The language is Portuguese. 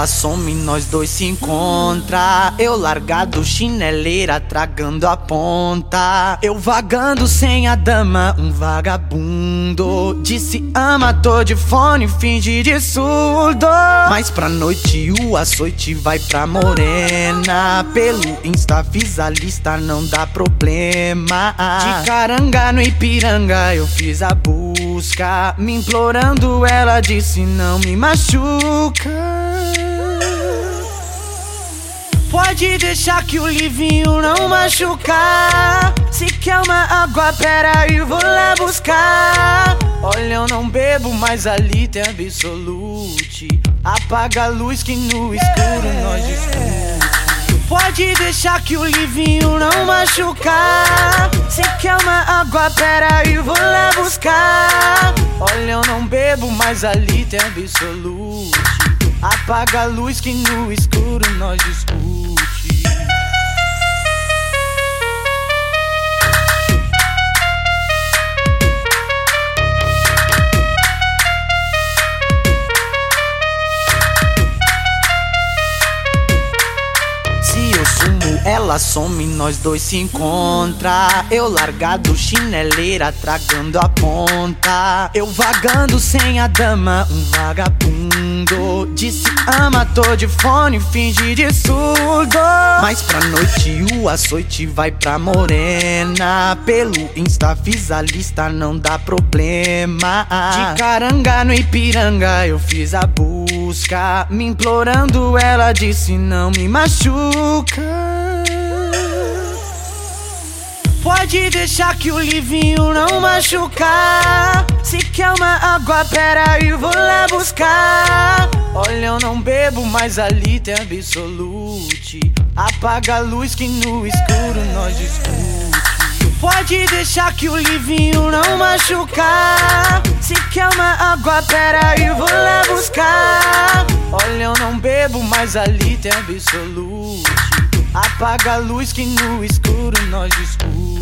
ela some, nós dois se encontra. Eu largado chineleira, tragando a ponta. Eu vagando sem a dama, um vagabundo. Disse ama, tô de fone, finge de surdo. Mas pra noite o açoite vai pra morena. Pelo Insta fiz a lista, não dá problema. De caranga no Ipiranga, eu fiz a busca. Me implorando, ela disse não me machuca. Pode deixar que o livinho não machucar. Se quer uma água, pera aí, vou lá buscar. Olha, eu não bebo, mas ali tem absolute. Apaga a luz que no escuro nós discute. Pode deixar que o livinho não machucar. Se quer uma água, pera aí, vou lá buscar. Olha, eu não bebo, mas ali tem absolute. Apaga a luz que no escuro nós discute. Ela some, nós dois se encontra. Eu largado chineleira, tragando a ponta. Eu vagando sem a dama, um vagabundo. Disse ama, tô de fone, finge de surdo. Mas pra noite o açoite vai pra morena. Pelo Insta fiz a lista, não dá problema. De caranga no Ipiranga, eu fiz a busca. Me implorando, ela disse não me machuca. Pode deixar que o livinho não machucar. Se quer uma água, pera aí, vou lá buscar. Olha, eu não bebo, mas ali tem absolute. Apaga a luz que no escuro nós discute. Pode deixar que o livinho não machucar. Se quer uma água, pera aí, vou lá buscar. Olha, eu não bebo, mas ali tem absolute. Apaga a luz que no escuro nós discute.